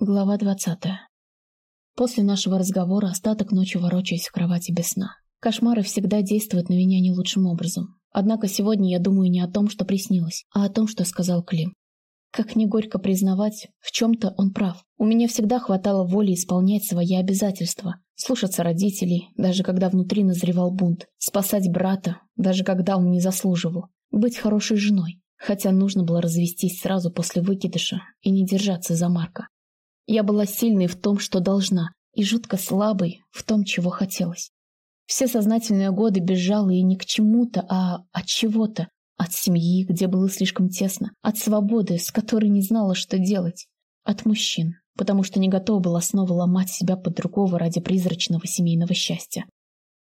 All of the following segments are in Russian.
Глава двадцатая. После нашего разговора остаток ночи ворочаюсь в кровати без сна. Кошмары всегда действуют на меня не лучшим образом. Однако сегодня я думаю не о том, что приснилось, а о том, что сказал Клим. Как не горько признавать, в чем-то он прав. У меня всегда хватало воли исполнять свои обязательства, слушаться родителей, даже когда внутри назревал бунт, спасать брата, даже когда он не заслуживал, быть хорошей женой, хотя нужно было развестись сразу после выкидыша и не держаться за Марка. Я была сильной в том, что должна, и жутко слабой в том, чего хотелось. Все сознательные годы бежала и не к чему-то, а от чего-то. От семьи, где было слишком тесно. От свободы, с которой не знала, что делать. От мужчин, потому что не готова была снова ломать себя под другого ради призрачного семейного счастья.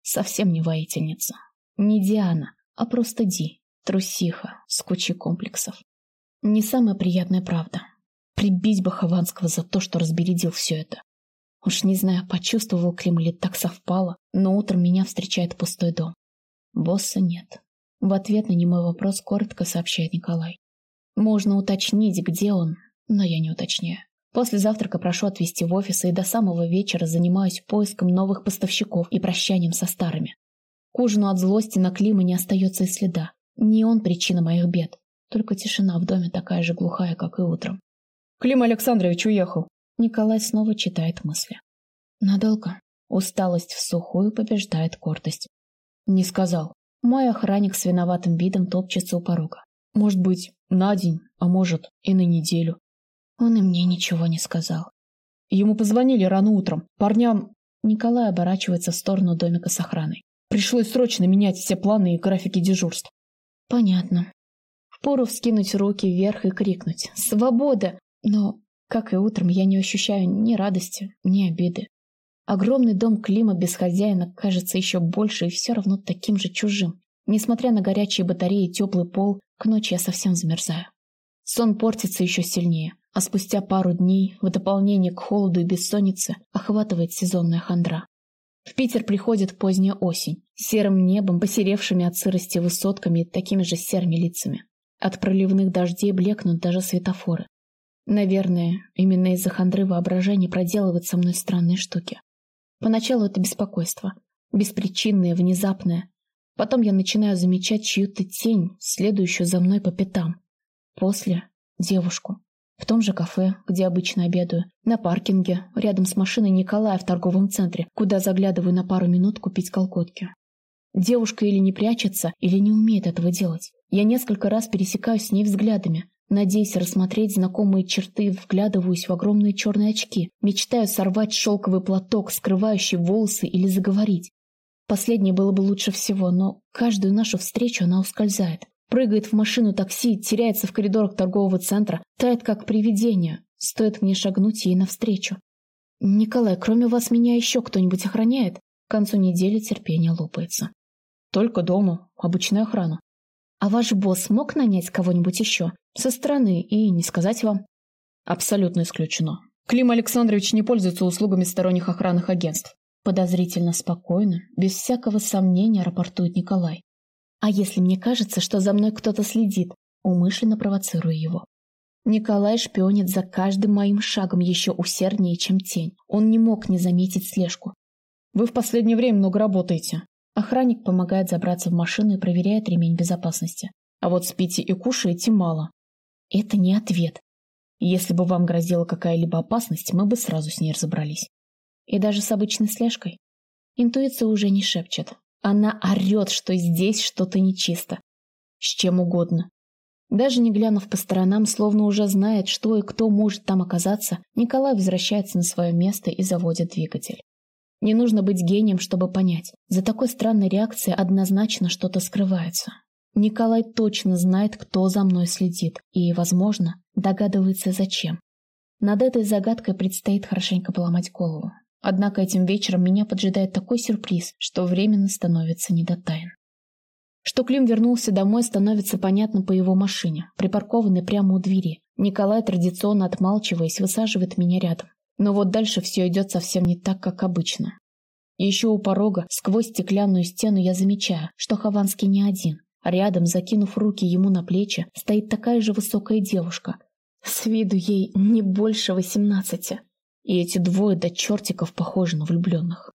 Совсем не воительница. Не Диана, а просто Ди. Трусиха, с кучей комплексов. Не самая приятная правда. Прибить бы Хованского за то, что разбередил все это. Уж не знаю, почувствовал Клим или так совпало, но утром меня встречает пустой дом. Босса нет. В ответ на немой вопрос коротко сообщает Николай. Можно уточнить, где он, но я не уточняю. После завтрака прошу отвезти в офис и до самого вечера занимаюсь поиском новых поставщиков и прощанием со старыми. К ужину от злости на Клима не остается и следа. Не он причина моих бед. Только тишина в доме такая же глухая, как и утром. Клим Александрович уехал. Николай снова читает мысли. Надолго. Усталость в сухую побеждает гордость. Не сказал. Мой охранник с виноватым видом топчется у порога. Может быть, на день, а может, и на неделю. Он и мне ничего не сказал. Ему позвонили рано утром. Парням... Николай оборачивается в сторону домика с охраной. Пришлось срочно менять все планы и графики дежурств. Понятно. Впору вскинуть руки вверх и крикнуть «Свобода!» Но, как и утром, я не ощущаю ни радости, ни обиды. Огромный дом Клима без хозяина кажется еще больше и все равно таким же чужим. Несмотря на горячие батареи и теплый пол, к ночи я совсем замерзаю. Сон портится еще сильнее, а спустя пару дней, в дополнение к холоду и бессоннице, охватывает сезонная хандра. В Питер приходит поздняя осень, серым небом, посеревшими от сырости высотками и такими же серыми лицами. От проливных дождей блекнут даже светофоры. Наверное, именно из-за хандры воображения проделывает со мной странные штуки. Поначалу это беспокойство. Беспричинное, внезапное. Потом я начинаю замечать чью-то тень, следующую за мной по пятам. После — девушку. В том же кафе, где обычно обедаю. На паркинге, рядом с машиной Николая в торговом центре, куда заглядываю на пару минут купить колготки. Девушка или не прячется, или не умеет этого делать. Я несколько раз пересекаюсь с ней взглядами, Надеюсь рассмотреть знакомые черты, вглядываюсь в огромные черные очки. Мечтаю сорвать шелковый платок, скрывающий волосы, или заговорить. Последнее было бы лучше всего, но каждую нашу встречу она ускользает. Прыгает в машину такси, теряется в коридорах торгового центра, тает как привидение. Стоит мне шагнуть ей навстречу. «Николай, кроме вас меня еще кто-нибудь охраняет?» К концу недели терпение лопается. «Только дома. Обычная охрана». «А ваш босс мог нанять кого-нибудь еще? Со стороны и не сказать вам?» «Абсолютно исключено. Клим Александрович не пользуется услугами сторонних охранных агентств». Подозрительно спокойно, без всякого сомнения рапортует Николай. «А если мне кажется, что за мной кто-то следит?» Умышленно провоцирую его. Николай шпионит за каждым моим шагом еще усерднее, чем тень. Он не мог не заметить слежку. «Вы в последнее время много работаете. Охранник помогает забраться в машину и проверяет ремень безопасности. А вот спите и кушаете мало. Это не ответ. Если бы вам грозила какая-либо опасность, мы бы сразу с ней разобрались. И даже с обычной слежкой. Интуиция уже не шепчет. Она орет, что здесь что-то нечисто. С чем угодно. Даже не глянув по сторонам, словно уже знает, что и кто может там оказаться, Николай возвращается на свое место и заводит двигатель. Не нужно быть гением, чтобы понять. За такой странной реакцией однозначно что-то скрывается. Николай точно знает, кто за мной следит, и, возможно, догадывается зачем. Над этой загадкой предстоит хорошенько поломать голову. Однако этим вечером меня поджидает такой сюрприз, что временно становится не до тайн. Что Клим вернулся домой, становится понятно по его машине, припаркованной прямо у двери. Николай, традиционно отмалчиваясь, высаживает меня рядом. Но вот дальше все идет совсем не так, как обычно. Еще у порога, сквозь стеклянную стену, я замечаю, что Хованский не один. Рядом, закинув руки ему на плечи, стоит такая же высокая девушка. С виду ей не больше восемнадцати. И эти двое до чертиков похожи на влюбленных.